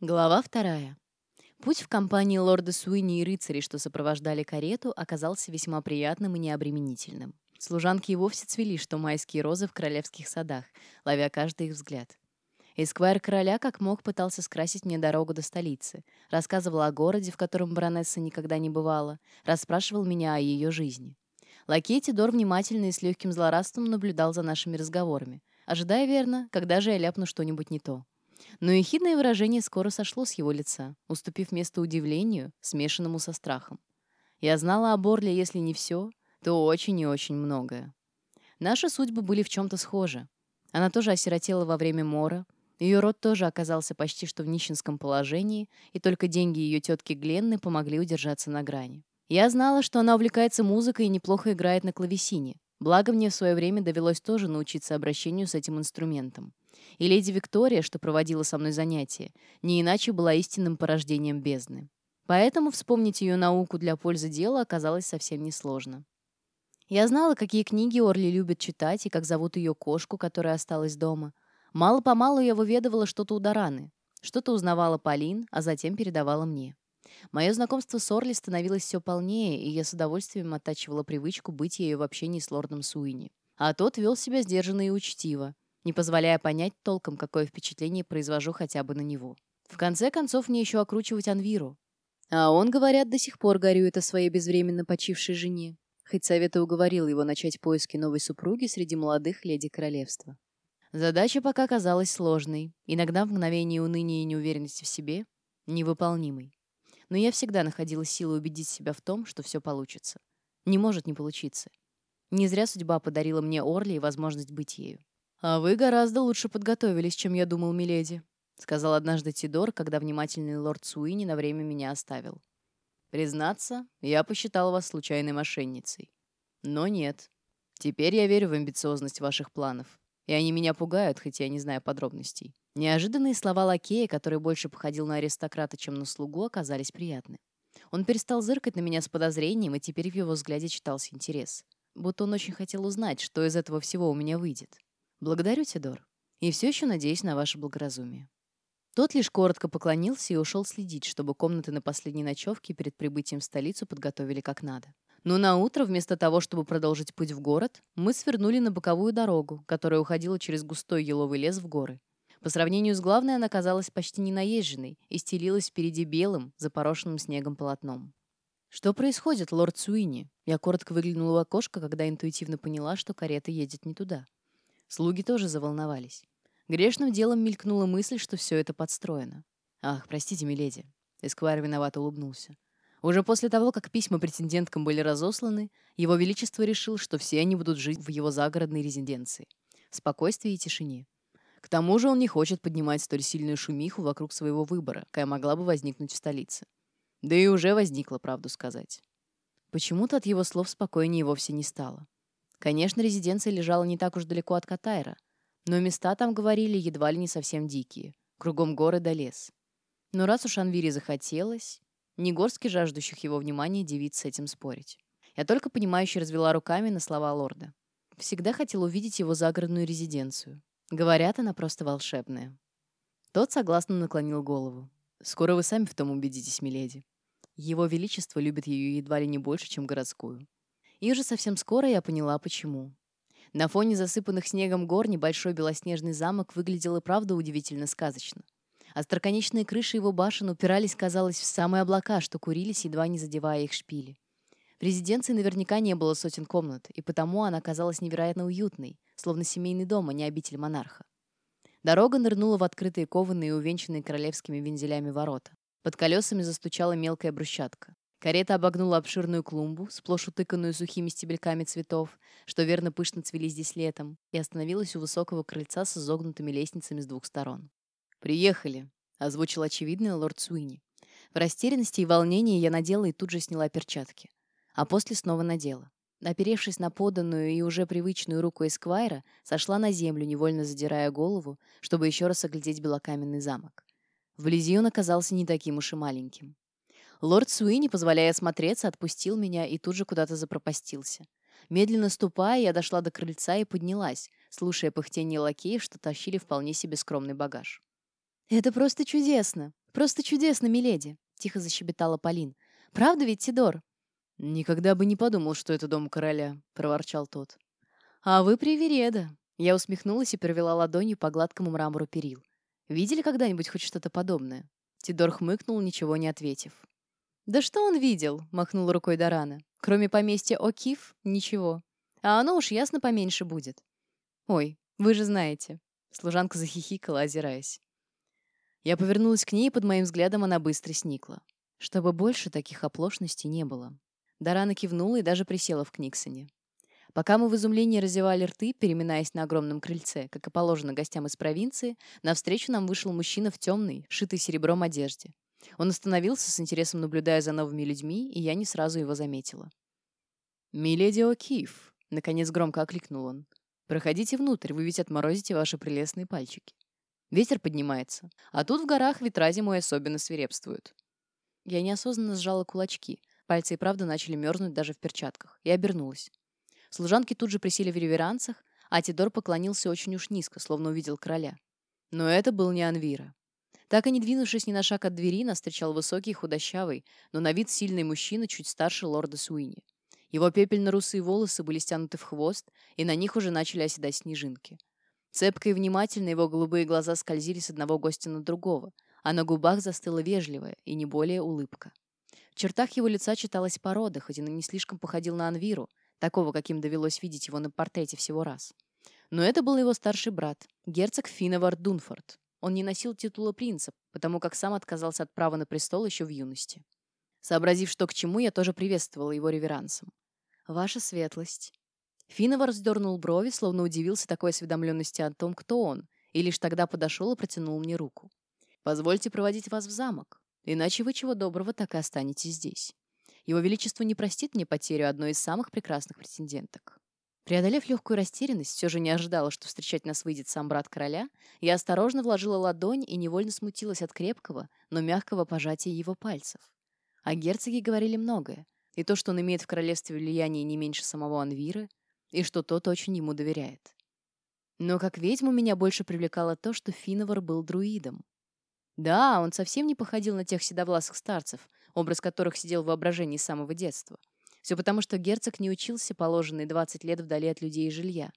Глава вторая. Путь в компании лорда Суини и рыцарей, что сопровождали карету, оказался весьма приятным и необременительным. Служанки и вовсе цвели, что майские розы в королевских садах, ловя каждый их взгляд. Эсквайр короля как мог пытался скрасить мне дорогу до столицы, рассказывал о городе, в котором баронесса никогда не бывала, расспрашивал меня о ее жизни. Лакей Тидор внимательно и с легким злорадством наблюдал за нашими разговорами, ожидая верно, когда же я ляпну что-нибудь не то. Но ехидное выражение скоро сошло с его лица, уступив место удивлению, смешанному со страхом. Я знала о Борле, если не все, то очень и очень многое. Наши судьбы были в чем-то схожи. Она тоже осиротела во время мора, ее род тоже оказался почти что в нищенском положении, и только деньги ее тетки Гленны помогли удержаться на грани. Я знала, что она увлекается музыкой и неплохо играет на клавесине. Благо, мне в свое время довелось тоже научиться обращению с этим инструментом. И леди Виктория, что проводила со мной занятия, не иначе была истинным порождением бездны. Поэтому вспомнить ее науку для пользы дела оказалось совсем несложно. Я знала, какие книги Орли любит читать и как зовут ее кошку, которая осталась дома. Мало-помалу я выведывала что-то у Дараны, что-то узнавала Полин, а затем передавала мне. Мое знакомство с Орли становилось все полнее, и я с удовольствием оттачивала привычку быть ею в общении с лордом Суини. А тот вел себя сдержанно и учтиво, не позволяя понять толком, какое впечатление произвожу хотя бы на него. В конце концов, мне еще окручивать Анвиру. А он, говорят, до сих пор горюет о своей безвременно почившей жене. Хоть совета уговорил его начать поиски новой супруги среди молодых леди королевства. Задача пока казалась сложной, иногда в мгновении уныния и неуверенности в себе — невыполнимой. Но я всегда находила силы убедить себя в том, что все получится. Не может не получиться. Не зря судьба подарила мне Орли и возможность быть ею. «А вы гораздо лучше подготовились, чем я думал, миледи», — сказал однажды Тидор, когда внимательный лорд Суини на время меня оставил. «Признаться, я посчитал вас случайной мошенницей. Но нет. Теперь я верю в амбициозность ваших планов. И они меня пугают, хоть я не знаю подробностей». Неожиданные слова лакея, который больше походил на аристократа, чем на слугу, оказались приятны. Он перестал зыркать на меня с подозрением, и теперь в его взгляде читался интерес. Будто он очень хотел узнать, что из этого всего у меня выйдет. «Благодарю, Тедор. И все еще надеюсь на ваше благоразумие». Тот лишь коротко поклонился и ушел следить, чтобы комнаты на последней ночевке перед прибытием в столицу подготовили как надо. Но на утро, вместо того, чтобы продолжить путь в город, мы свернули на боковую дорогу, которая уходила через густой еловый лес в горы. По сравнению с главной она казалась почти ненаезженной и стелилась впереди белым, запорошенным снегом полотном. «Что происходит, лорд Суини?» Я коротко выглянула в окошко, когда интуитивно поняла, что карета едет не туда. Слуги тоже заволновались. Грешным делом мелькнула мысль, что все это подстроено. «Ах, простите, миледи». Эсквайр виновато улыбнулся. Уже после того, как письма претенденткам были разосланы, его величество решил, что все они будут жить в его загородной резиденции. В спокойствии и тишине. К тому же он не хочет поднимать столь сильную шумиху вокруг своего выбора, какая могла бы возникнуть в столице. Да и уже возникла, правду сказать. Почему-то от его слов спокойнее вовсе не стало. Конечно, резиденция лежала не так уж далеко от Катайра, но места там, говорили, едва ли не совсем дикие. Кругом горы да лес. Но раз уж Анвире захотелось, не горстки жаждущих его внимания девиц с этим спорить. Я только понимающе развела руками на слова лорда. Всегда хотел увидеть его загородную резиденцию. Говорят, она просто волшебная. Тот согласно наклонил голову. «Скоро вы сами в том убедитесь, миледи. Его Величество любит ее едва ли не больше, чем городскую. И уже совсем скоро я поняла, почему. На фоне засыпанных снегом гор небольшой белоснежный замок выглядел и правда удивительно сказочно. Остроконечные крыши его башен упирались, казалось, в самые облака, что курились, едва не задевая их шпили. В резиденции наверняка не было сотен комнат, и потому она казалась невероятно уютной, словно семейный дом, а не обитель монарха. Дорога нырнула в открытые кованые и увенчанные королевскими вензелями ворота. Под колесами застучала мелкая брусчатка. Карета обогнула обширную клумбу, сплошь утыканную сухими стебельками цветов, что верно пышно цвели здесь летом, и остановилась у высокого крыльца с изогнутыми лестницами с двух сторон. «Приехали», — озвучил очевидный лорд Суини. В растерянности и волнении я надела и тут же сняла перчатки. А после снова надела. Оперевшись на поданную и уже привычную руку Эсквайра, сошла на землю, невольно задирая голову, чтобы еще раз оглядеть белокаменный замок. Вблизи он оказался не таким уж и маленьким. Лорд Суини, позволяя осмотреться, отпустил меня и тут же куда-то запропастился. Медленно ступая, я дошла до крыльца и поднялась, слушая пыхтение лакеев, что тащили вполне себе скромный багаж. «Это просто чудесно!» — «Просто чудесно, миледи», — тихо защебетала Полин. «Правда ведь, Тидор?» «Никогда бы не подумал, что это дом короля», — проворчал тот. «А вы привереда», — я усмехнулась и провела ладонью по гладкому мрамору перил. «Видели когда-нибудь хоть что-то подобное?» Тидор хмыкнул, ничего не ответив. «Да что он видел?» — махнул рукой Дарана. «Кроме поместья О'Кив, ничего. А оно уж ясно поменьше будет». «Ой, вы же знаете». Служанка захихикала, озираясь. Я повернулась к ней, и под моим взглядом она быстро сникла. Чтобы больше таких оплошностей не было. Дарана кивнула и даже присела в Книксоне. Пока мы в изумлении разевали рты, переминаясь на огромном крыльце, как и положено гостям из провинции, навстречу нам вышел мужчина в темной, шитой серебром одежде. Он остановился с интересом, наблюдая за новыми людьми, и я не сразу его заметила. «Миледи О'Кив», — наконец громко окликнул он, — «проходите внутрь, вы ведь отморозите ваши прелестные пальчики». Ветер поднимается. А тут в горах ветра зимой особенно свирепствуют. Я неосознанно сжала кулачки. Пальцы и правда начали мерзнуть даже в перчатках. И обернулась. Служанки тут же присели в реверансах, а Тидор поклонился очень уж низко, словно увидел короля. Но это был не Анвира. Так и не двинувшись ни на шаг от двери, нас встречал высокий, худощавый, но на вид сильный мужчина чуть старше лорда Суини. Его пепельно-русые волосы были стянуты в хвост, и на них уже начали оседать снежинки. Цепко и внимательно его голубые глаза скользили с одного гостя на другого, а на губах застыла вежливая и не более улыбка. В чертах его лица читалась порода, хоть он и не слишком походил на Анвиру, такого, каким довелось видеть его на портрете всего раз. Но это был его старший брат, герцог Финовар Дунфорд. Он не носил титула принца, потому как сам отказался от права на престол еще в юности. Сообразив, что к чему, я тоже приветствовала его реверансом. «Ваша светлость». Финова раздернул брови, словно удивился такой осведомленности о том, кто он, и лишь тогда подошел и протянул мне руку. «Позвольте проводить вас в замок, иначе вы чего доброго так и останетесь здесь. Его Величество не простит мне потерю одной из самых прекрасных претенденток». Преодолев легкую растерянность, все же не ожидала, что встречать нас выйдет сам брат короля, я осторожно вложила ладонь и невольно смутилась от крепкого, но мягкого пожатия его пальцев. О герцоге говорили многое, и то, что он имеет в королевстве влияние не меньше самого Анвиры, и что тот очень ему доверяет. Но как ведьму меня больше привлекало то, что Финовар был друидом. Да, он совсем не походил на тех седовласых старцев, образ которых сидел в воображении с самого детства. Все потому, что герцог не учился положенные 20 лет вдали от людей и жилья.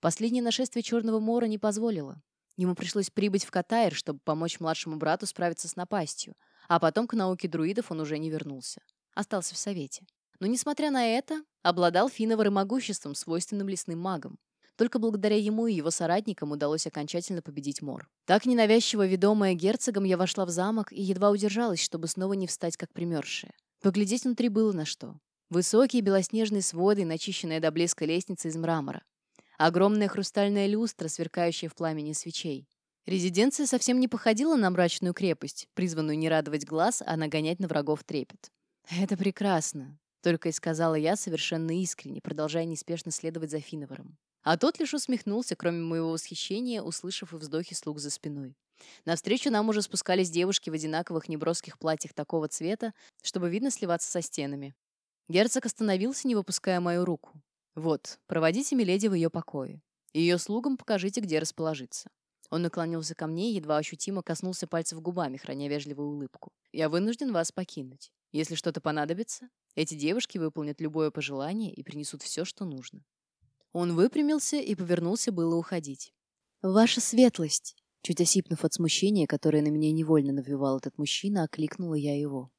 Последнее нашествие Черного Мора не позволило. Ему пришлось прибыть в Катайр, чтобы помочь младшему брату справиться с напастью, а потом к науке друидов он уже не вернулся. Остался в Совете. Но, несмотря на это, обладал финовым могуществом, свойственным лесным магам. Только благодаря ему и его соратникам удалось окончательно победить Мор. Так ненавязчиво ведомая герцогом, я вошла в замок и едва удержалась, чтобы снова не встать как примерзшая. Поглядеть внутри было на что. Высокие белоснежные своды, начищенная до блеска лестница из мрамора. Огромная хрустальная люстра, сверкающая в пламени свечей. Резиденция совсем не походила на мрачную крепость, призванную не радовать глаз, а нагонять на врагов трепет. «Это прекрасно», только и сказала я совершенно искренне, продолжая неспешно следовать за Финоваром. А тот лишь усмехнулся, кроме моего восхищения, услышав и вздохи слуг за спиной. Навстречу нам уже спускались девушки в одинаковых неброских платьях такого цвета, чтобы видно сливаться со стенами. Герцог остановился, не выпуская мою руку. «Вот, проводите Миледи в ее покое. Ее слугам покажите, где расположиться». Он наклонился ко мне и едва ощутимо коснулся пальцев губами, храня вежливую улыбку. «Я вынужден вас покинуть. Если что-то понадобится, эти девушки выполнят любое пожелание и принесут все, что нужно. Он выпрямился и повернулся было уходить. «Ваша светлость!» Чуть осипнув от смущения, которое на меня невольно навевал этот мужчина, окликнула я его.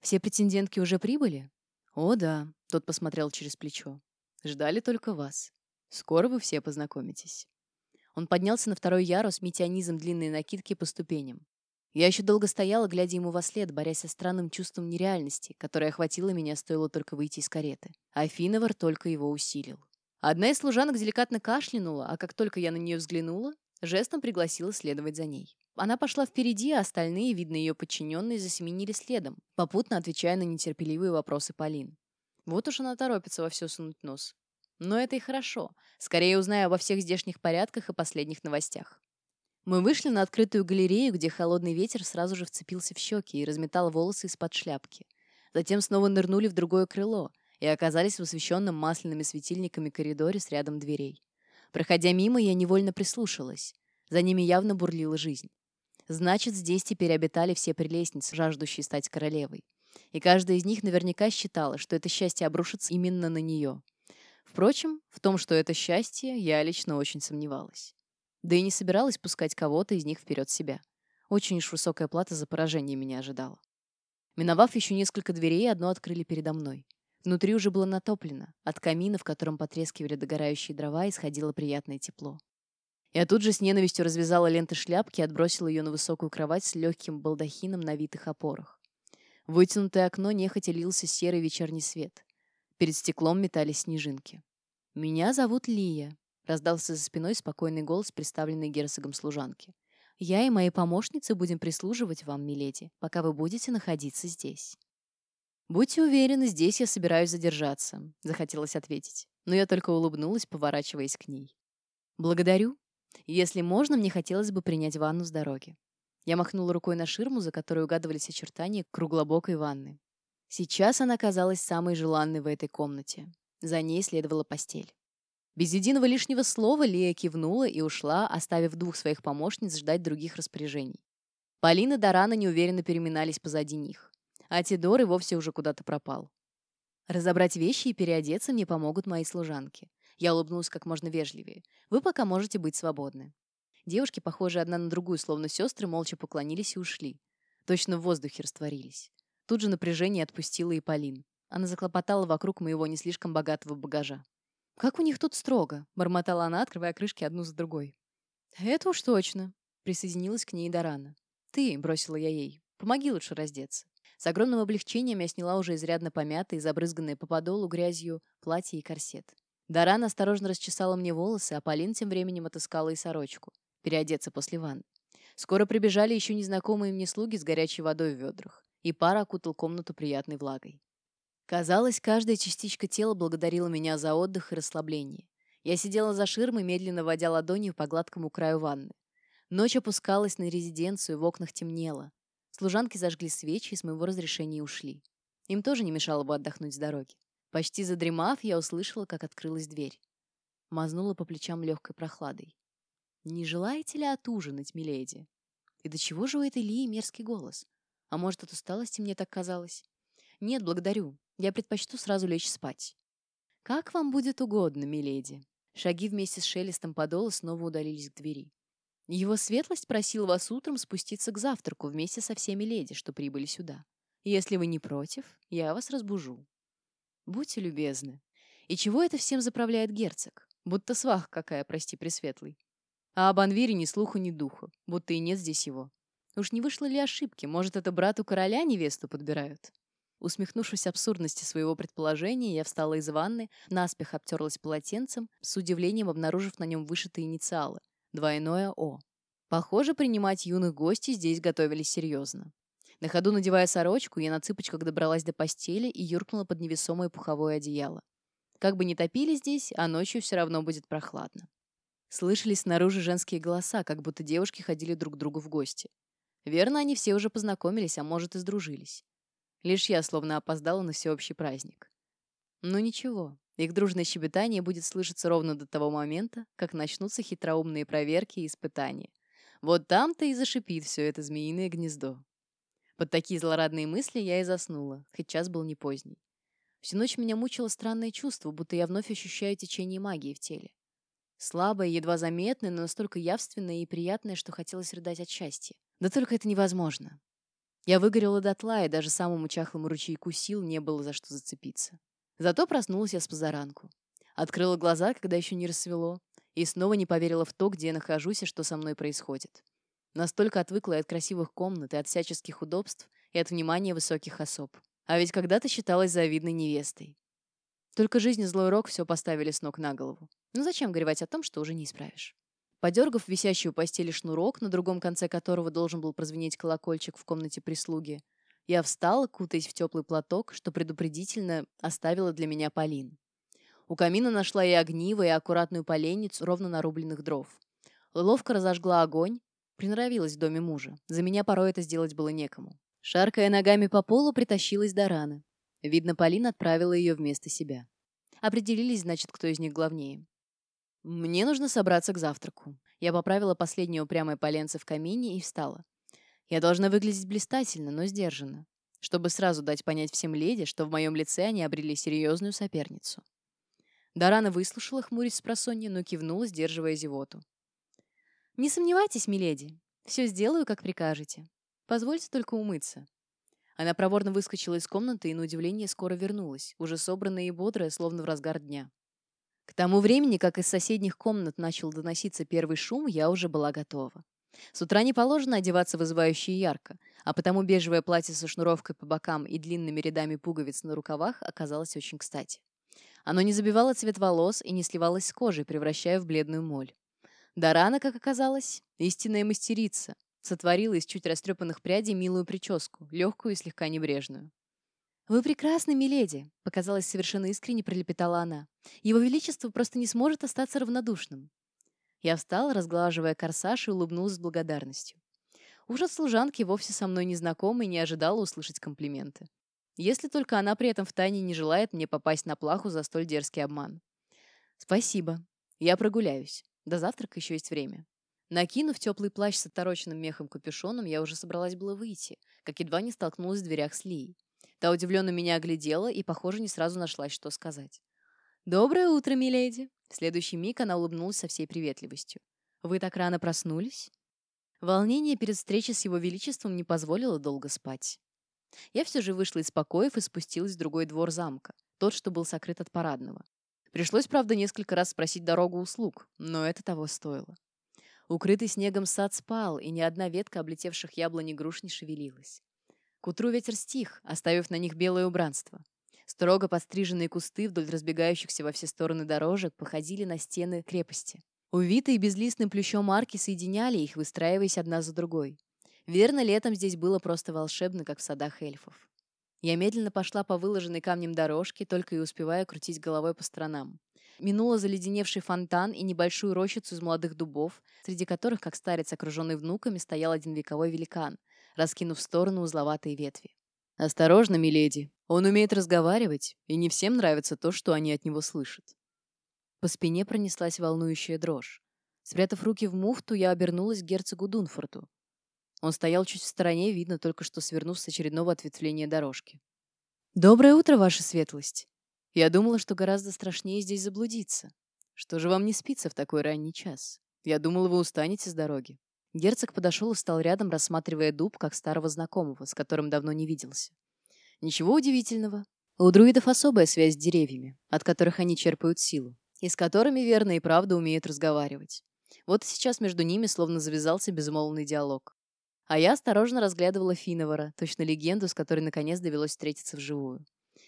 «Все претендентки уже прибыли?» «О, да», — тот посмотрел через плечо. «Ждали только вас. Скоро вы все познакомитесь». Он поднялся на второй ярус, метя низом длинные накидки по ступеням. Я еще долго стояла, глядя ему во след, борясь со странным чувством нереальности, которое охватило меня, стоило только выйти из кареты. А Финовар только его усилил. Одна из служанок деликатно кашлянула, а как только я на нее взглянула, жестом пригласила следовать за ней. Она пошла впереди, а остальные, видно ее подчиненные, засеменили следом, попутно отвечая на нетерпеливые вопросы Полин. Вот уж она торопится во все сунуть нос. Но это и хорошо. Скорее узнаю обо всех здешних порядках и последних новостях. Мы вышли на открытую галерею, где холодный ветер сразу же вцепился в щеки и разметал волосы из-под шляпки. Затем снова нырнули в другое крыло и оказались в освещенном масляными светильниками коридоре с рядом дверей. Проходя мимо, я невольно прислушалась. За ними явно бурлила жизнь. Значит, здесь теперь обитали все прелестницы, жаждущие стать королевой. И каждая из них наверняка считала, что это счастье обрушится именно на нее. Впрочем, в том, что это счастье, я лично очень сомневалась. Да и не собиралась пускать кого-то из них вперед себя. Очень уж высокая плата за поражение меня ожидала. Миновав еще несколько дверей, одно открыли передо мной. Внутри уже было натоплено. От камина, в котором потрескивали догорающие дрова, исходило приятное тепло. Я тут же с ненавистью развязала ленты шляпки и отбросила ее на высокую кровать с легким балдахином на витых опорах. В вытянутое окно нехотя лился серый вечерний свет. Перед стеклом метались снежинки. «Меня зовут Лия», — раздался за спиной спокойный голос, представленный герцогом служанки. «Я и мои помощницы будем прислуживать вам, миледи, пока вы будете находиться здесь». «Будьте уверены, здесь я собираюсь задержаться», — захотелось ответить. Но я только улыбнулась, поворачиваясь к ней. «Благодарю. Если можно, мне хотелось бы принять ванну с дороги». Я махнула рукой на ширму, за которой угадывались очертания круглобокой ванны. Сейчас она казалась самой желанной в этой комнате. За ней следовала постель. Без единого лишнего слова Лия кивнула и ушла, оставив двух своих помощниц ждать других распоряжений. Полина и Дорана неуверенно переминались позади них а Тидор и вовсе уже куда-то пропал. Разобрать вещи и переодеться мне помогут мои служанки. Я улыбнулась как можно вежливее. Вы пока можете быть свободны. Девушки, похожие одна на другую, словно сестры, молча поклонились и ушли. Точно в воздухе растворились. Тут же напряжение отпустила и Полин. Она заклопотала вокруг моего не слишком богатого багажа. «Как у них тут строго!» — бормотала она, открывая крышки одну за другой. «Это уж точно!» — присоединилась к ней Дорана. «Ты!» — бросила я ей. «Помоги лучше раздеться». С огромным облегчением я сняла уже изрядно помятые, забрызганные по подолу грязью платье и корсет. Даран осторожно расчесала мне волосы, а Полин тем временем отыскала и сорочку. Переодеться после ванны. Скоро прибежали еще незнакомые мне слуги с горячей водой в ведрах, и пара окутал комнату приятной влагой. Казалось, каждая частичка тела благодарила меня за отдых и расслабление. Я сидела за ширмой, медленно водя ладонью по гладкому краю ванны. Ночь опускалась на резиденцию, в окнах темнело. Служанки зажгли свечи и с моего разрешения ушли. Им тоже не мешало бы отдохнуть с дороги. Почти задремав, я услышала, как открылась дверь. Мазнула по плечам легкой прохладой. «Не желаете ли отужинать, миледи?» И до чего же у этой Лии мерзкий голос? А может, от усталости мне так казалось? Нет, благодарю. Я предпочту сразу лечь спать. Как вам будет угодно, миледи. Шаги вместе с шелестом подола снова удалились к двери. Его светлость просил вас утром спуститься к завтраку вместе со всеми леди, что прибыли сюда. Если вы не против, я вас разбужу. Будьте любезны. И чего это всем заправляет герцог? Будто свах какая, прости, пресветлый. А об Анвире ни слуху, ни духу, будто и нет здесь его. Уж не вышло ли ошибки? Может, это брату короля невесту подбирают? Усмехнувшись абсурдности своего предположения, я встала из ванны, наспех обтерлась полотенцем, с удивлением обнаружив на нем вышитые инициалы — Двойное О. Похоже, принимать юных гостей здесь готовились серьезно. На ходу надевая сорочку, я на цыпочках добралась до постели и юркнула под невесомое пуховое одеяло. Как бы ни топили здесь, а ночью все равно будет прохладно. Слышались снаружи женские голоса, как будто девушки ходили друг к другу в гости. Верно, они все уже познакомились, а может и сдружились. Лишь я словно опоздала на всеобщий праздник. Но ничего, их дружное щебетание будет слышаться ровно до того момента, как начнутся хитроумные проверки и испытания. Вот там-то и зашипит все это змеиное гнездо. Под такие злорадные мысли я и заснула, хоть час был не поздний. Всю ночь меня мучило странное чувство, будто я вновь ощущаю течение магии в теле. Слабое, едва заметное, но настолько явственное и приятное, что хотелось рыдать от счастья. Да только это невозможно. Я выгорела дотла, и даже самому чахлому ручейку сил не было за что зацепиться. Зато проснулась я с позаранку. Открыла глаза, когда еще не рассвело, и снова не поверила в то, где я нахожусь и что со мной происходит. Настолько отвыкла от красивых комнат, и от всяческих удобств, и от внимания высоких особ. А ведь когда-то считалась завидной невестой. Только жизнь и злой рок все поставили с ног на голову. Ну зачем горевать о том, что уже не исправишь? Подергав висящий у постели шнурок, на другом конце которого должен был прозвенеть колокольчик в комнате прислуги, я встала, кутаясь в теплый платок, что предупредительно оставила для меня Полин. У камина нашла и огниво, и аккуратную поленницу ровно нарубленных дров. Ловко разожгла огонь, приноровилась в доме мужа. За меня порой это сделать было некому. Шаркая ногами по полу, притащилась до раны. Видно, Полин отправила ее вместо себя. Определились, значит, кто из них главнее. Мне нужно собраться к завтраку. Я поправила последнее упрямое поленце в камине и встала. Я должна выглядеть блистательно, но сдержанно, чтобы сразу дать понять всем леди, что в моем лице они обрели серьезную соперницу. Дарана выслушала, хмурясь с просонья, но кивнула, сдерживая зевоту. «Не сомневайтесь, миледи. Все сделаю, как прикажете. Позвольте только умыться». Она проворно выскочила из комнаты и, на удивление, скоро вернулась, уже собранная и бодрая, словно в разгар дня. К тому времени, как из соседних комнат начал доноситься первый шум, я уже была готова. С утра не положено одеваться вызывающе и ярко, а потому бежевое платье со шнуровкой по бокам и длинными рядами пуговиц на рукавах оказалось очень кстати. Оно не забивало цвет волос и не сливалось с кожей, превращая в бледную моль. Дарана, как оказалось, истинная мастерица, сотворила из чуть растрепанных прядей милую прическу, легкую и слегка небрежную. «Вы прекрасны, миледи!» — показалось совершенно искренне, пролепетала она. «Его Величество просто не сможет остаться равнодушным». Я встала, разглаживая корсаж, и улыбнулась с благодарностью. Уж от служанки вовсе со мной незнакомой не ожидала услышать комплименты. Если только она при этом втайне не желает мне попасть на плаху за столь дерзкий обман. «Спасибо. Я прогуляюсь. До завтрака еще есть время. Накинув теплый плащ с отороченным мехом капюшоном, я уже собралась было выйти, как едва не столкнулась в дверях с Лией. Та удивленно меня оглядела и, похоже, не сразу нашлась, что сказать. «Доброе утро, миледи!» В следующий миг она улыбнулась со всей приветливостью. «Вы так рано проснулись?» Волнение перед встречей с его величеством не позволило долго спать. Я все же вышла из покоев и спустилась в другой двор замка, тот, что был сокрыт от парадного. Пришлось, правда, несколько раз спросить дорогу услуг, но это того стоило. Укрытый снегом сад спал, и ни одна ветка облетевших яблони груш не шевелилась. К утру ветер стих, оставив на них белое убранство. Строго подстриженные кусты вдоль разбегающихся во все стороны дорожек походили на стены крепости. Увитые безлистным плющом арки соединяли их, выстраиваясь одна за другой. Верно, летом здесь было просто волшебно, как в садах эльфов. Я медленно пошла по выложенной камнем дорожке, только и успевая крутить головой по сторонам. Минула заледеневший фонтан и небольшую рощицу из молодых дубов, среди которых, как старец, окруженный внуками, стоял один вековой великан, раскинув в сторону узловатые ветви. «Осторожно, миледи. Он умеет разговаривать, и не всем нравится то, что они от него слышат». По спине пронеслась волнующая дрожь. Спрятав руки в муфту, я обернулась к герцогу Дунфорту. Он стоял чуть в стороне, видно только что свернув с очередного ответвления дорожки. «Доброе утро, ваша светлость! Я думала, что гораздо страшнее здесь заблудиться. Что же вам не спится в такой ранний час? Я думала, вы устанете с дороги». Герцог подошел и стал рядом, рассматривая дуб, как старого знакомого, с которым давно не виделся. Ничего удивительного. У друидов особая связь с деревьями, от которых они черпают силу, и с которыми верно и правда умеют разговаривать. Вот и сейчас между ними словно завязался безмолвный диалог. А я осторожно разглядывала Финовара, точно легенду, с которой наконец довелось встретиться вживую.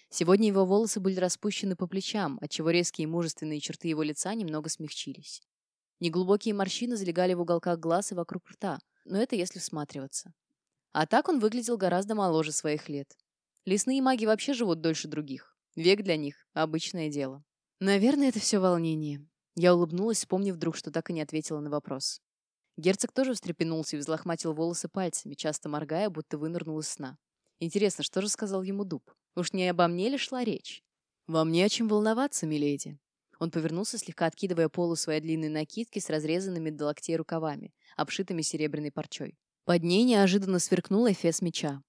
Сегодня его волосы были распущены по плечам, отчего резкие и мужественные черты его лица немного смягчились. Неглубокие морщины залегали в уголках глаз и вокруг рта, но это если всматриваться. А так он выглядел гораздо моложе своих лет. Лесные маги вообще живут дольше других. Век для них — обычное дело. Наверное, это все волнение. Я улыбнулась, вспомнив вдруг, что так и не ответила на вопрос. Герцог тоже встрепенулся и взлохматил волосы пальцами, часто моргая, будто вынырнул из сна. Интересно, что же сказал ему дуб? Уж не обо мне ли шла речь? «Вам не о чем волноваться, миледи». Он повернулся, слегка откидывая полу своей длинной накидки с разрезанными до локтей рукавами, обшитыми серебряной парчой. Под ней неожиданно сверкнул эфес меча.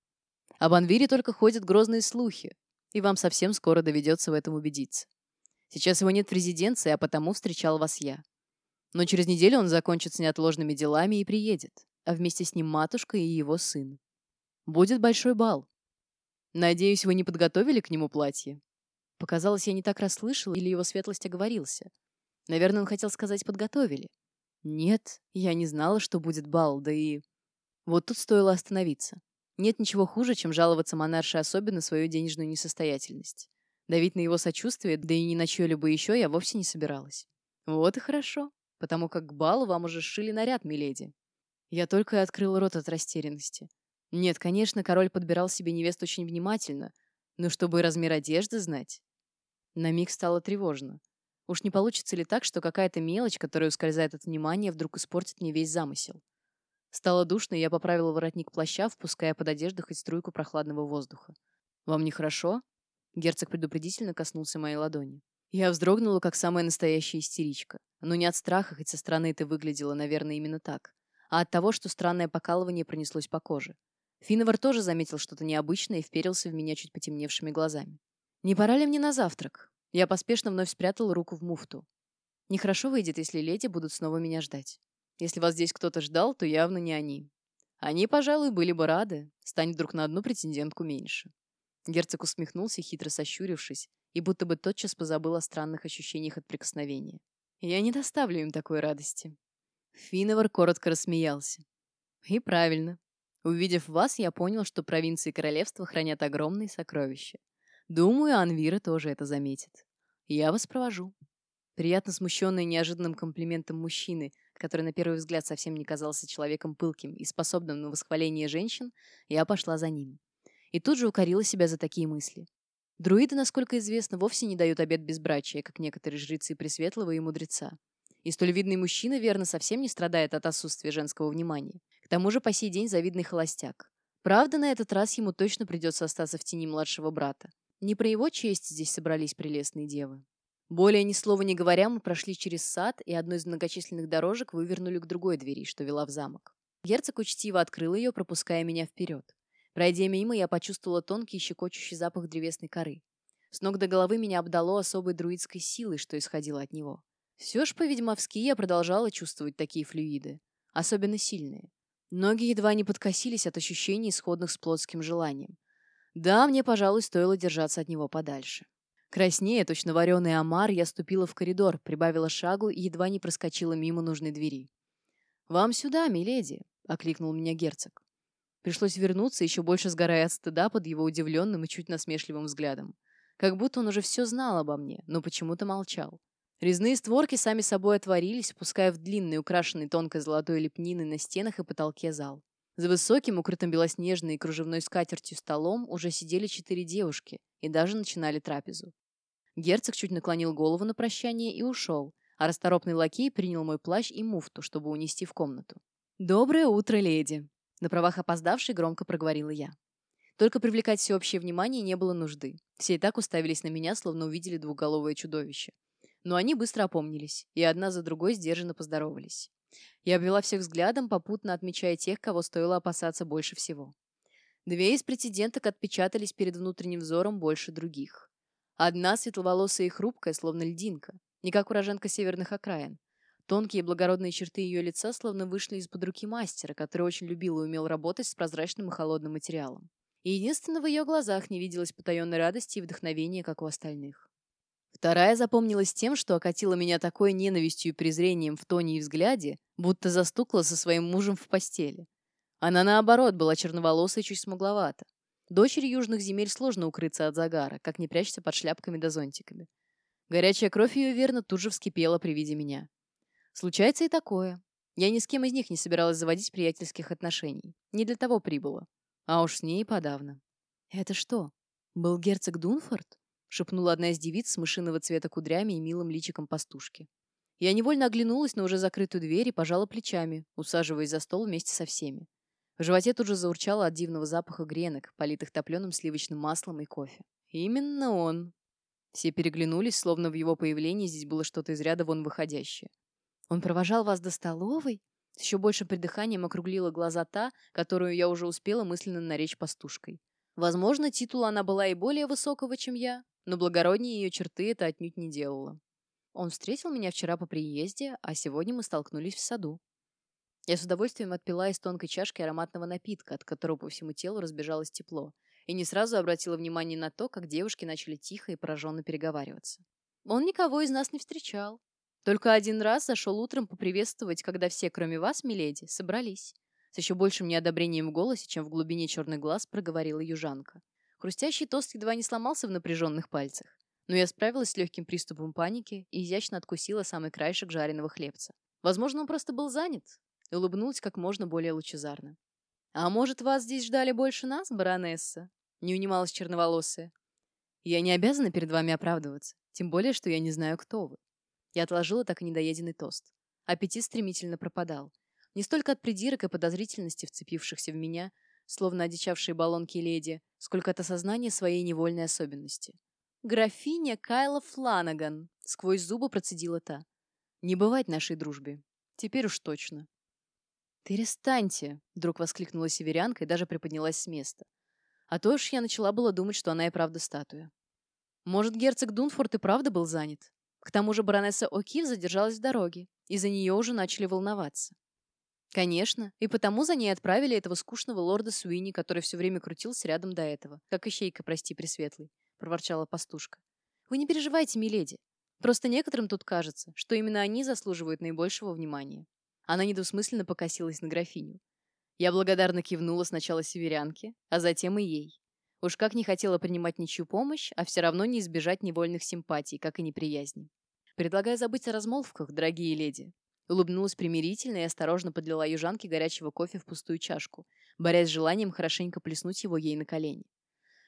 Об Анвире только ходят грозные слухи, и вам совсем скоро доведется в этом убедиться. Сейчас его нет в резиденции, а потому встречал вас я. Но через неделю он закончит с неотложными делами и приедет, а вместе с ним матушка и его сын. Будет большой бал. Надеюсь, вы не подготовили к нему платье? Показалось, я не так расслышал, или его светлость оговорился. Наверное, он хотел сказать «подготовили». Нет, я не знала, что будет бал, да и... Вот тут стоило остановиться. Нет ничего хуже, чем жаловаться монарше особенно свою денежную несостоятельность. Давить на его сочувствие, да и ни на чье-либо еще я вовсе не собиралась. Вот и хорошо потому как к балу вам уже сшили наряд, миледи». Я только и открыл рот от растерянности. Нет, конечно, король подбирал себе невесту очень внимательно, но чтобы размер одежды знать... На миг стало тревожно. Уж не получится ли так, что какая-то мелочь, которая ускользает от внимания, вдруг испортит мне весь замысел? Стало душно, и я поправила воротник плаща, впуская под одежду хоть струйку прохладного воздуха. «Вам нехорошо?» Герцог предупредительно коснулся моей ладони. Я вздрогнула, как самая настоящая истеричка. Но не от страха, хоть со стороны это выглядело, наверное, именно так. а от того, что странное покалывание пронеслось по коже. Финовар тоже заметил что-то необычное и вперился в меня чуть потемневшими глазами. «Не пора ли мне на завтрак?» Я поспешно вновь спрятал руку в муфту. Нехорошо выйдет, если леди будут снова меня ждать. Если вас здесь кто-то ждал, то явно не они. Они, пожалуй, были бы рады, станет вдруг на одну претендентку меньше. Герцог усмехнулся, хитро сощурившись, и будто бы тотчас позабыл о странных ощущениях от прикосновения. Я не доставлю им такой радости. Финовар коротко рассмеялся. И правильно. Увидев вас, я понял, что провинции королевства хранят огромные сокровища. Думаю, Анвира тоже это заметит. Я вас провожу. Приятно смущенный неожиданным комплиментом мужчины, который на первый взгляд совсем не казался человеком пылким и способным на восхваление женщин, я пошла за ним. И тут же укорила себя за такие мысли. Друиды, насколько известно, вовсе не дают обет безбрачия, как некоторые жрецы Пресветлого и Мудреца. И столь видный мужчина, верно, совсем не страдает от отсутствия женского внимания. К тому же по сей день завидный холостяк. Правда, на этот раз ему точно придется остаться в тени младшего брата. Не про его честь здесь собрались прелестные девы. Более ни слова не говоря, мы прошли через сад и одной из многочисленных дорожек вывернули к другой двери, что вела в замок. Герцог учтиво открыл ее, пропуская меня вперед. Пройдя мимо, я почувствовала тонкий щекочущий запах древесной коры. С ног до головы меня обдало особой друидской силой, что исходило от него. Все ж по-ведьмовски я продолжала чувствовать такие флюиды, особенно сильные. Ноги едва не подкосились от ощущений, исходных с плотским желанием. Да, мне, пожалуй, стоило держаться от него подальше. Краснее, точно вареный омар, я ступила в коридор, прибавила шагу и едва не проскочила мимо нужной двери. «Вам сюда, миледи!» — окликнул меня герцог. Пришлось вернуться, еще больше сгорая от стыда под его удивленным и чуть насмешливым взглядом. Как будто он уже все знал обо мне, но почему-то молчал. Резные створки сами собой отворились, пуская в длинный, украшенный тонкой золотой лепниной на стенах и потолке зал. За высоким, укрытым белоснежной и кружевной скатертью столом уже сидели четыре девушки и даже начинали трапезу. Герцог чуть наклонил голову на прощание и ушел, а расторопный лакей принял мой плащ и муфту, чтобы унести в комнату. «Доброе утро, леди!» На правах опоздавшей громко проговорила я. Только привлекать всеобщее внимание не было нужды. Все и так уставились на меня, словно увидели двуголовое чудовище. Но они быстро опомнились, и одна за другой сдержанно поздоровались. Я обвела всех взглядом, попутно отмечая тех, кого стоило опасаться больше всего. Две из претенденток отпечатались перед внутренним взором больше других. Одна светловолосая и хрупкая, словно льдинка, не как уроженка северных окраин. Тонкие благородные черты ее лица словно вышли из-под руки мастера, который очень любил и умел работать с прозрачным и холодным материалом. И единственно в ее глазах не виделось потаенной радости и вдохновения, как у остальных. Вторая запомнилась тем, что окатила меня такой ненавистью и презрением в тоне и взгляде, будто застукла со своим мужем в постели. Она, наоборот, была черноволосой и чуть смугловата. Дочери южных земель сложно укрыться от загара, как не прячься под шляпками да зонтиками. Горячая кровь ее, верно, тут же вскипела при виде меня. Случается и такое. Я ни с кем из них не собиралась заводить приятельских отношений. Не для того прибыла. А уж с ней подавно. «Это что, был герцог Дунфорд?» — шепнула одна из девиц с мышиного цвета кудрями и милым личиком пастушки. Я невольно оглянулась на уже закрытую дверь и пожала плечами, усаживаясь за стол вместе со всеми. В животе тут же заурчало от дивного запаха гренок, политых топленым сливочным маслом и кофе. Именно он. Все переглянулись, словно в его появлении здесь было что-то из ряда вон выходящее. «Он провожал вас до столовой?» С еще большим придыханием округлила глаза та, которую я уже успела мысленно наречь пастушкой. Возможно, титула она была и более высокого, чем я, но благороднее ее черты это отнюдь не делало. Он встретил меня вчера по приезде, а сегодня мы столкнулись в саду. Я с удовольствием отпила из тонкой чашки ароматного напитка, от которого по всему телу разбежалось тепло, и не сразу обратила внимание на то, как девушки начали тихо и пораженно переговариваться. Он никого из нас не встречал. Только один раз зашел утром поприветствовать, когда все, кроме вас, миледи, собрались. С еще большим неодобрением в голосе, чем в глубине черных глаз, проговорила южанка. Хрустящий тост едва не сломался в напряженных пальцах, но я справилась с легким приступом паники и изящно откусила самый краешек жареного хлебца. Возможно, он просто был занят. И улыбнулась как можно более лучезарно. «А может, вас здесь ждали больше нас, баронесса?» Не унималась черноволосая. «Я не обязана перед вами оправдываться, тем более, что я не знаю, кто вы». Я отложила так и недоеденный тост. Аппетит стремительно пропадал. Не столько от придирок и подозрительности, вцепившихся в меня, словно одичавшие баллонки леди, сколько от осознания своей невольной особенности. «Графиня Кайла Фланаган!» — сквозь зубы процедила та. «Не бывать нашей дружбе. Теперь уж точно». «Перестаньте!» — вдруг воскликнула северянка и даже приподнялась с места. А то уж я начала было думать, что она и правда статуя. Может, герцог Дунфорд и правда был занят? К тому же баронесса О'Кив задержалась в дороге, и за нее уже начали волноваться. Конечно, и потому за ней отправили этого скучного лорда Суини, который все время крутился рядом до этого, как ищейка, прости, пресветлый, проворчала пастушка. Вы не переживайте, миледи. Просто некоторым тут кажется, что именно они заслуживают наибольшего внимания. Она недвусмысленно покосилась на графиню. Я благодарно кивнула сначала северянке, а затем и ей. Уж как не хотела принимать ничью помощь, а все равно не избежать невольных симпатий, как и неприязни. Предлагаю забыть о размолвках, дорогие леди. Улыбнулась примирительно и осторожно подлила южанке горячего кофе в пустую чашку, борясь с желанием хорошенько плеснуть его ей на колени.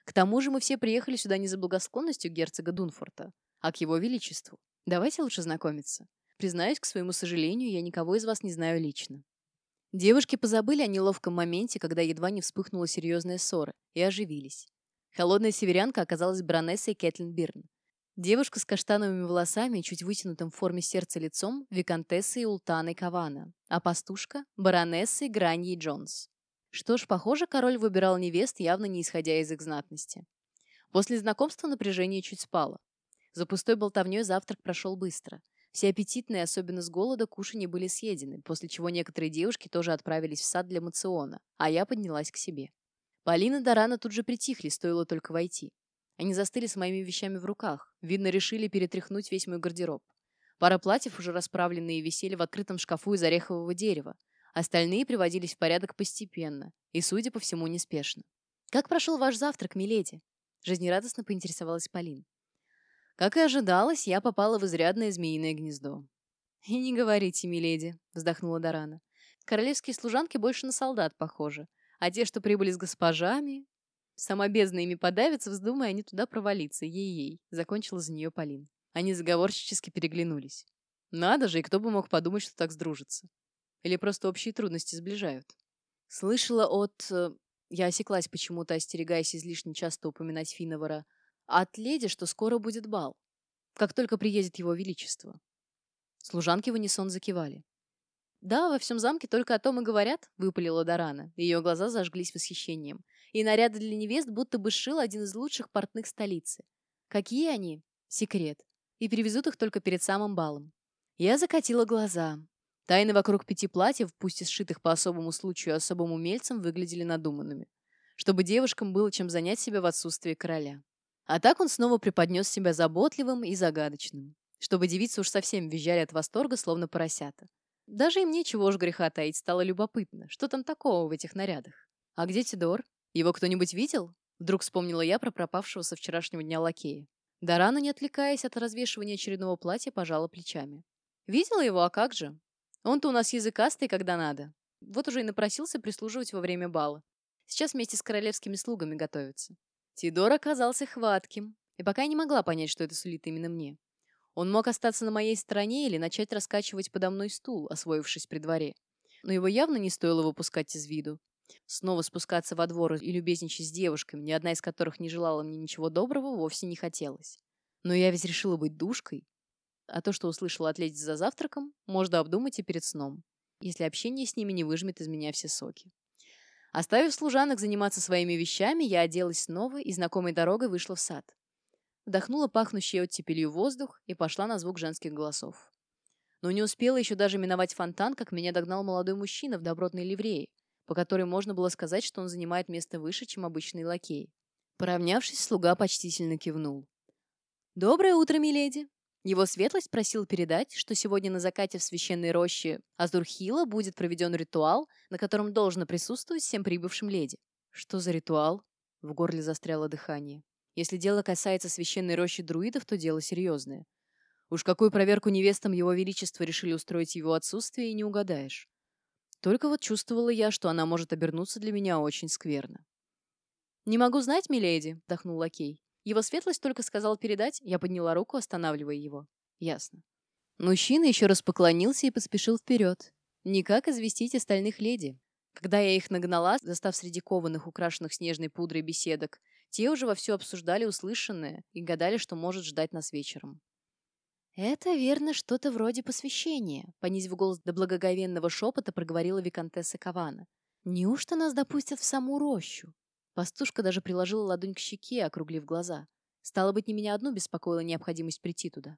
К тому же мы все приехали сюда не за благосклонностью герцога Дунфорта, а к его величеству. Давайте лучше знакомиться. Признаюсь, к своему сожалению, я никого из вас не знаю лично. Девушки позабыли о неловком моменте, когда едва не вспыхнула серьезная ссора, и оживились. Холодная северянка оказалась баронессой Кэтлин Бирн. Девушка с каштановыми волосами и чуть вытянутым в форме сердца лицом – виконтессой Ултаной Кавана, а пастушка – баронессой Граньей Джонс. Что ж, похоже, король выбирал невест, явно не исходя из их знатности. После знакомства напряжение чуть спало. За пустой болтовней завтрак прошел быстро. Все аппетитные, особенно с голода, кушанья были съедены, после чего некоторые девушки тоже отправились в сад для мациона, а я поднялась к себе. Полина и Дорана тут же притихли, стоило только войти. Они застыли с моими вещами в руках. Видно, решили перетряхнуть весь мой гардероб. Пара платьев, уже расправленные, висели в открытом шкафу из орехового дерева. Остальные приводились в порядок постепенно и, судя по всему, неспешно. «Как прошел ваш завтрак, миледи?» Жизнерадостно поинтересовалась Полин. Как и ожидалось, я попала в изрядное змеиное гнездо. «И не говорите, миледи», — вздохнула Дорана. «Королевские служанки больше на солдат похожи, а те, что прибыли с госпожами...» Сама бездна ими подавится, вздумая они туда провалиться, ей-ей, — закончила за нее Полин. Они заговорщически переглянулись. Надо же, и кто бы мог подумать, что так сдружится. Или просто общие трудности сближают. Слышала от... Э, я осеклась почему-то, остерегаясь излишне часто упоминать Финовара — от леди, что скоро будет бал, как только приедет его величество. Служанки в унисон закивали. «Да, во всем замке только о том и говорят», — выпалила Дорана. Ее глаза зажглись восхищением. «И наряды для невест будто бы сшил один из лучших портных столицы. Какие они? Секрет. И привезут их только перед самым балом». Я закатила глаза. Тайны вокруг пяти платьев, пусть и сшитых по особому случаю особым умельцам, выглядели надуманными. Чтобы девушкам было чем занять себя в отсутствии короля. А так он снова преподнес себя заботливым и загадочным, чтобы девицы уж совсем визжали от восторга, словно поросята. Даже им нечего уж греха таить, стало любопытно, что там такого в этих нарядах. А где Тидор? Его кто-нибудь видел? Вдруг вспомнила я про пропавшего со вчерашнего дня лакея. Дарана, не отвлекаясь от развешивания очередного платья, пожала плечами. Видела его, а как же? Он-то у нас языкастый, когда надо. Вот уже и напросился прислуживать во время бала. Сейчас вместе с королевскими слугами готовится. Тидор оказался хватким, и пока я не могла понять, что это сулит именно мне. Он мог остаться на моей стороне или начать раскачивать подо мной стул, освоившись при дворе. Но его явно не стоило выпускать из виду. Снова спускаться во двор и любезничать с девушками, ни одна из которых не желала мне ничего доброго, вовсе не хотелось. Но я ведь решила быть душкой. А то, что услышала от леди за завтраком, можно обдумать и перед сном, если общение с ними не выжмет из меня все соки. Оставив служанок заниматься своими вещами, я оделась снова и знакомой дорогой вышла в сад. Вдохнула пахнущий оттепелью воздух и пошла на звук женских голосов. Но не успела еще даже миновать фонтан, как меня догнал молодой мужчина в добротной ливрее, по которой можно было сказать, что он занимает место выше, чем обычный лакей. Поравнявшись, слуга почтительно кивнул. «Доброе утро, миледи!» Его светлость просил передать, что сегодня на закате в священной роще Аздурхила будет проведен ритуал, на котором должно присутствовать всем прибывшим леди. Что за ритуал? В горле застряло дыхание. Если дело касается священной рощи друидов, то дело серьезное. Уж какую проверку невестам его величества решили устроить его отсутствие, и не угадаешь. Только вот чувствовала я, что она может обернуться для меня очень скверно. «Не могу знать, миледи», — вдохнул лакей. Его светлость только сказал передать, я подняла руку, останавливая его. Ясно. Мужчина еще раз поклонился и поспешил вперед. Никак известить остальных леди. Когда я их нагнала, застав среди кованых, украшенных снежной пудрой беседок, те уже вовсю обсуждали услышанное и гадали, что может ждать нас вечером. «Это, верно, что-то вроде посвящения», — понизив голос до благоговенного шепота, проговорила виконтесса Кавана. «Неужто нас допустят в саму рощу?» Пастушка даже приложила ладонь к щеке, округлив глаза. Стало быть, не меня одну беспокоила необходимость прийти туда.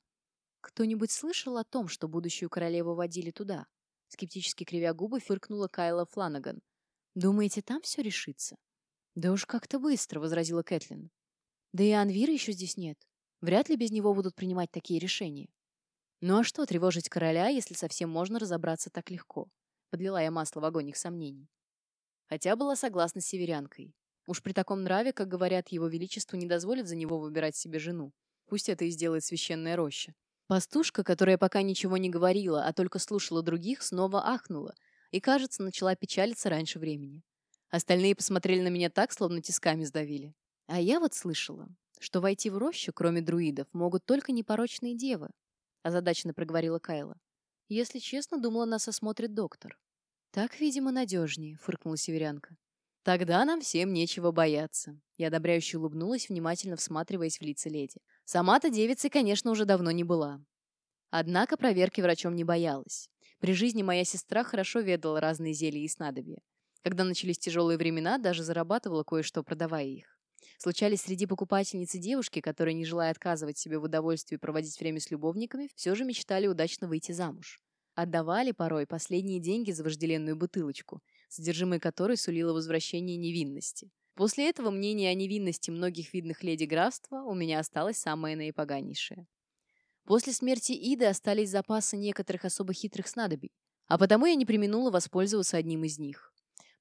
«Кто-нибудь слышал о том, что будущую королеву водили туда?» Скептически кривя губы, фыркнула Кайла Фланаган. «Думаете, там все решится?» «Да уж как-то быстро», — возразила Кэтлин. «Да и Анвира еще здесь нет. Вряд ли без него будут принимать такие решения. Ну а что тревожить короля, если совсем можно разобраться так легко? Подлила я масло в огонь их сомнений. Хотя была согласна с северянкой. Уж при таком нраве, как говорят, его величеству не дозволят за него выбирать себе жену. Пусть это и сделает священная роща. Пастушка, которая пока ничего не говорила, а только слушала других, снова ахнула и, кажется, начала печалиться раньше времени. Остальные посмотрели на меня так, словно тисками сдавили. А я вот слышала, что войти в рощу, кроме друидов, могут только непорочные девы, озадаченно проговорила Кайла. Если честно, думала, нас осмотрит доктор. Так, видимо, надежнее, фыркнула северянка. Тогда нам всем нечего бояться. Я одобряюще улыбнулась, внимательно всматриваясь в лица леди. Сама-то девицей, конечно, уже давно не была. Однако проверки врачом не боялась. При жизни моя сестра хорошо ведала разные зелья и снадобья. Когда начались тяжелые времена, даже зарабатывала кое-что, продавая их. Случались среди покупательниц и девушки, которые, не желая отказывать себе в удовольствии проводить время с любовниками, все же мечтали удачно выйти замуж. Отдавали порой последние деньги за вожделенную бутылочку, содержимое которой сулило возвращение невинности. После этого мнение о невинности многих видных леди графства у меня осталось самое наипоганейшее. После смерти Иды остались запасы некоторых особо хитрых снадобий, а потому я не применула воспользоваться одним из них.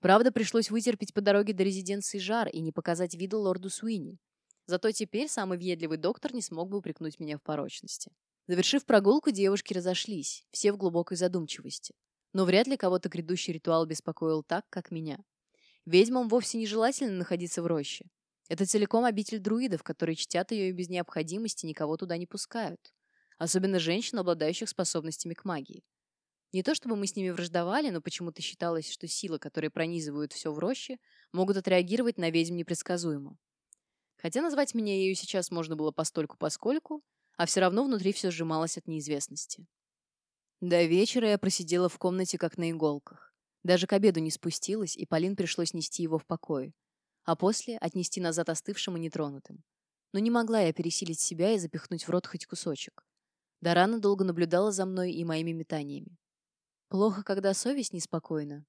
Правда, пришлось вытерпеть по дороге до резиденции жар и не показать вида лорду Суини. Зато теперь самый въедливый доктор не смог бы упрекнуть меня в порочности. Завершив прогулку, девушки разошлись, все в глубокой задумчивости. Но вряд ли кого-то грядущий ритуал беспокоил так, как меня. Ведьмам вовсе нежелательно находиться в роще. Это целиком обитель друидов, которые чтят ее и без необходимости никого туда не пускают. Особенно женщин, обладающих способностями к магии. Не то чтобы мы с ними враждовали, но почему-то считалось, что силы, которые пронизывают все в роще, могут отреагировать на ведьм непредсказуемо. Хотя назвать меня ею сейчас можно было постольку-поскольку, а все равно внутри все сжималось от неизвестности. До вечера я просидела в комнате как на иголках. Даже к обеду не спустилась, и Полин пришлось нести его в покое, а после отнести назад остывшим и нетронутым. Но не могла я пересилить себя и запихнуть в рот хоть кусочек. Дарана долго наблюдала за мной и моими метаниями. Плохо, когда совесть неспокойна.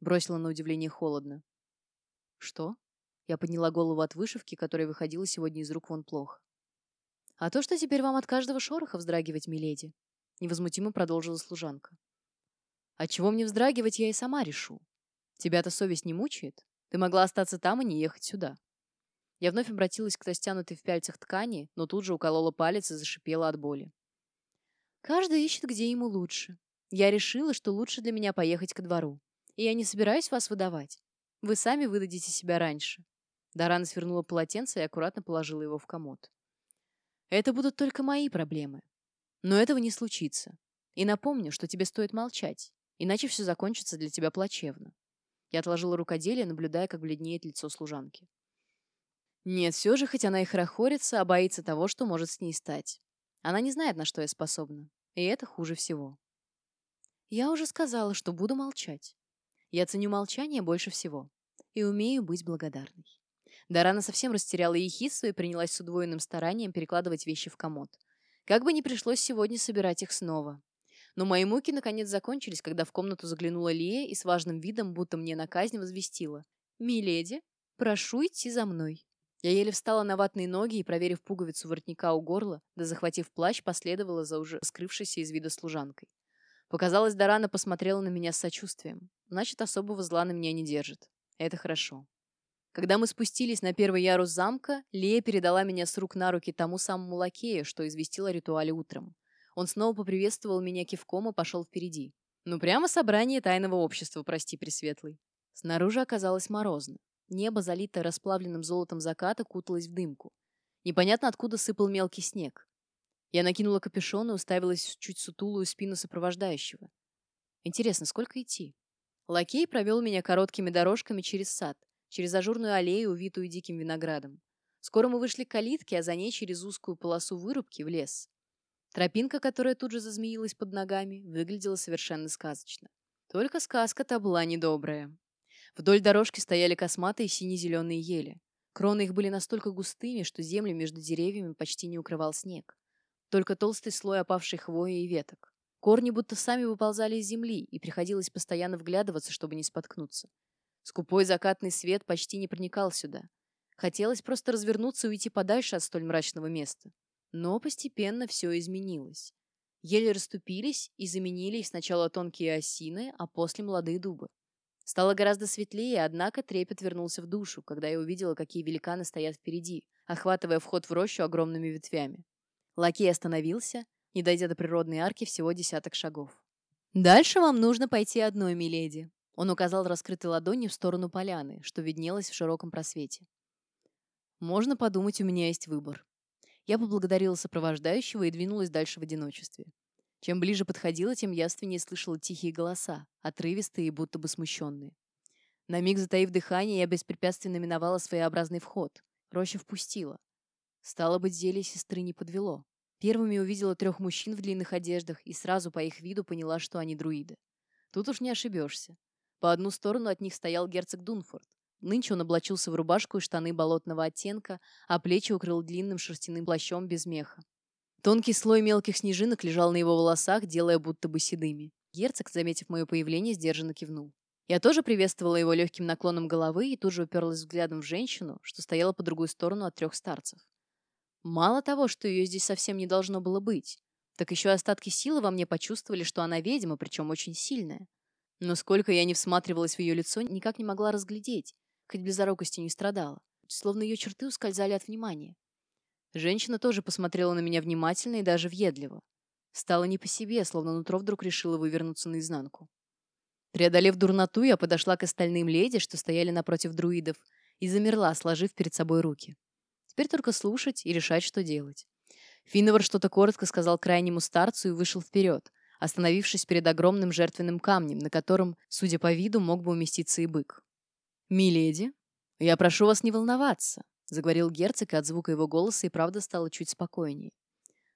Бросила на удивление холодно. Что? Я подняла голову от вышивки, которая выходила сегодня из рук вон плохо. А то, что теперь вам от каждого шороха вздрагивать, миледи, невозмутимо продолжила служанка. А чего мне вздрагивать, я и сама решу. Тебя-то совесть не мучает? Ты могла остаться там и не ехать сюда. Я вновь обратилась к растянутой в пяльцах ткани, но тут же уколола палец и зашипела от боли. Каждый ищет, где ему лучше. Я решила, что лучше для меня поехать ко двору. И я не собираюсь вас выдавать. Вы сами выдадите себя раньше. Дарана свернула полотенце и аккуратно положила его в комод. Это будут только мои проблемы. Но этого не случится. И напомню, что тебе стоит молчать, иначе все закончится для тебя плачевно. Я отложила рукоделие, наблюдая, как бледнеет лицо служанки. Нет, все же, хоть она и хорохорится, а боится того, что может с ней стать. Она не знает, на что я способна. И это хуже всего. Я уже сказала, что буду молчать. Я ценю молчание больше всего и умею быть благодарной. Дарана совсем растеряла ехидство и принялась с удвоенным старанием перекладывать вещи в комод. Как бы ни пришлось сегодня собирать их снова. Но мои муки наконец закончились, когда в комнату заглянула Лия и с важным видом, будто мне на казнь, возвестила. «Миледи, прошу идти за мной». Я еле встала на ватные ноги и, проверив пуговицу воротника у горла, да захватив плащ, последовала за уже скрывшейся из вида служанкой. Показалось, Дарана посмотрела на меня с сочувствием. Значит, особого зла на меня не держит. Это хорошо. Когда мы спустились на первый ярус замка, Лея передала меня с рук на руки тому самому лакею, что известил о ритуале утром. Он снова поприветствовал меня кивком и пошел впереди. Ну, прямо собрание тайного общества, прости, Пресветлый. Снаружи оказалось морозно. Небо, залитое расплавленным золотом заката, куталось в дымку. Непонятно, откуда сыпал мелкий снег. Я накинула капюшон и уставилась в чуть сутулую спину сопровождающего. Интересно, сколько идти? Лакей провел меня короткими дорожками через сад, через ажурную аллею, увитую диким виноградом. Скоро мы вышли к калитке, а за ней через узкую полосу вырубки в лес. Тропинка, которая тут же зазмеилась под ногами, выглядела совершенно сказочно. Только сказка-то была недобрая. Вдоль дорожки стояли косматые сине-зеленые ели. Кроны их были настолько густыми, что землю между деревьями почти не укрывал снег. Только толстый слой опавшей хвои и веток. Корни будто сами выползали из земли, и приходилось постоянно вглядываться, чтобы не споткнуться. Скупой закатный свет почти не проникал сюда. Хотелось просто развернуться и уйти подальше от столь мрачного места. Но постепенно все изменилось. Ели расступились и заменили сначала тонкие осины, а после молодые дубы. Стало гораздо светлее, однако трепет вернулся в душу, когда я увидела, какие великаны стоят впереди, охватывая вход в рощу огромными ветвями. Лакей остановился, не дойдя до природной арки всего десяток шагов. «Дальше вам нужно пойти одной, миледи», он указал раскрытой ладонью в сторону поляны, что виднелось в широком просвете. «Можно подумать, у меня есть выбор». Я поблагодарила сопровождающего и двинулась дальше в одиночестве. Чем ближе подходила, тем яственнее слышала тихие голоса, отрывистые и будто бы смущенные. На миг затаив дыхание, я беспрепятственно миновала своеобразный вход. Роща впустила. Стало быть, зелье сестры не подвело. Первыми увидела трех мужчин в длинных одеждах и сразу по их виду поняла, что они друиды. Тут уж не ошибешься. По одну сторону от них стоял герцог Дунфорд. Нынче он облачился в рубашку и штаны болотного оттенка, а плечи укрыл длинным шерстяным плащом без меха. Тонкий слой мелких снежинок лежал на его волосах, делая будто бы седыми. Герцог, заметив мое появление, сдержанно кивнул. Я тоже приветствовала его легким наклоном головы и тут же уперлась взглядом в женщину, что стояла по другую сторону от трех старцев. Мало того, что ее здесь совсем не должно было быть, так еще остатки силы во мне почувствовали, что она ведьма, причем очень сильная. Но сколько я не всматривалась в ее лицо, никак не могла разглядеть, хоть близорукости не страдала, словно ее черты ускользали от внимания. Женщина тоже посмотрела на меня внимательно и даже въедливо. Стало не по себе, словно нутро вдруг решила вывернуться наизнанку. Преодолев дурноту, я подошла к остальным леди, что стояли напротив друидов, и замерла, сложив перед собой руки. Теперь только слушать и решать, что делать. Финовар что-то коротко сказал крайнему старцу и вышел вперед, остановившись перед огромным жертвенным камнем, на котором, судя по виду, мог бы уместиться и бык. «Миледи, я прошу вас не волноваться», — заговорил герцог, и от звука его голоса и правда стало чуть спокойнее.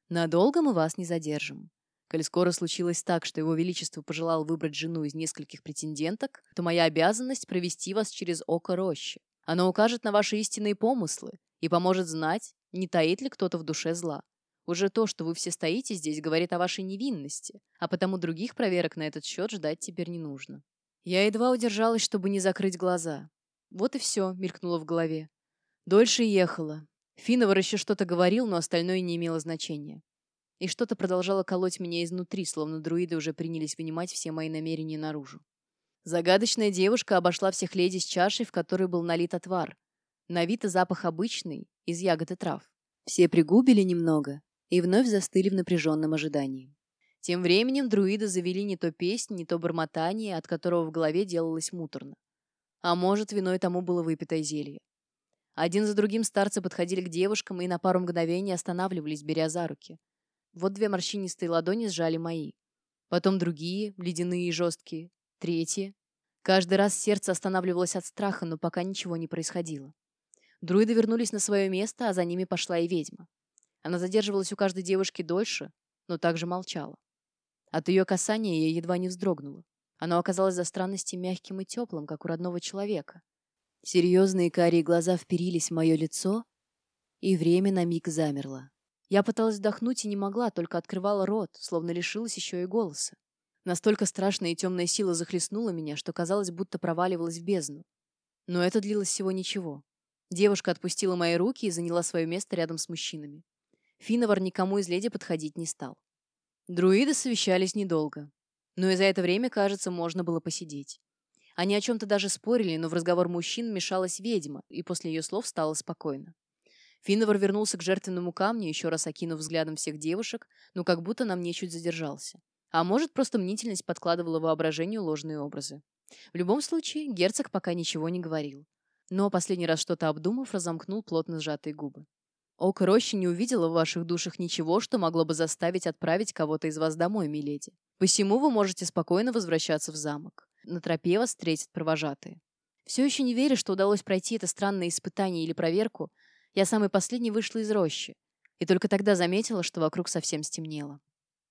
«Надолго мы вас не задержим. Коль скоро случилось так, что его величество пожелал выбрать жену из нескольких претенденток, то моя обязанность провести вас через око рощи. Оно укажет на ваши истинные помыслы и поможет знать, не таит ли кто-то в душе зла. Уже то, что вы все стоите здесь, говорит о вашей невинности, а потому других проверок на этот счет ждать теперь не нужно. Я едва удержалась, чтобы не закрыть глаза. Вот и все, мелькнуло в голове. Дольше ехала. Финовар еще что-то говорил, но остальное не имело значения. И что-то продолжало колоть меня изнутри, словно друиды уже принялись вынимать все мои намерения наружу. Загадочная девушка обошла всех леди с чашей, в которой был налит отвар. На вид и запах обычный, из ягод и трав. Все пригубили немного, и вновь застыли в напряженном ожидании. Тем временем друиды завели не то песнь, не то бормотание, от которого в голове делалось муторно. А может, виной тому было выпитое зелье. Один за другим старцы подходили к девушкам и на пару мгновений останавливались, беря за руки. Вот две морщинистые ладони сжали мои. Потом другие, ледяные и жесткие. Третьи. Каждый раз сердце останавливалось от страха, но пока ничего не происходило. Друиды вернулись на свое место, а за ними пошла и ведьма. Она задерживалась у каждой девушки дольше, но также молчала. От ее касания я едва не вздрогнула. Оно оказалось за странности мягким и теплым, как у родного человека. Серьезные карие глаза вперились в мое лицо, и время на миг замерло. Я пыталась вдохнуть и не могла, только открывала рот, словно лишилась еще и голоса. Настолько страшная и темная сила захлестнула меня, что казалось, будто проваливалась в бездну. Но это длилось всего ничего. Девушка отпустила мои руки и заняла свое место рядом с мужчинами. Финовар никому из леди подходить не стал. Друиды совещались недолго. Но и за это время, кажется, можно было посидеть. Они о чем-то даже спорили, но в разговор мужчин мешалась ведьма, и после ее слов стало спокойно. Финовар вернулся к жертвенному камню, еще раз окинув взглядом всех девушек, но как будто нам мне чуть задержался. А может, просто мнительность подкладывала воображению ложные образы. В любом случае, герцог пока ничего не говорил. Но последний раз что-то обдумав, разомкнул плотно сжатые губы. Око Рощи не увидела в ваших душах ничего, что могло бы заставить отправить кого-то из вас домой, миледи. Посему вы можете спокойно возвращаться в замок. На тропе вас встретят провожатые. Все еще не веря, что удалось пройти это странное испытание или проверку, я самый последний вышла из рощи И только тогда заметила, что вокруг совсем стемнело.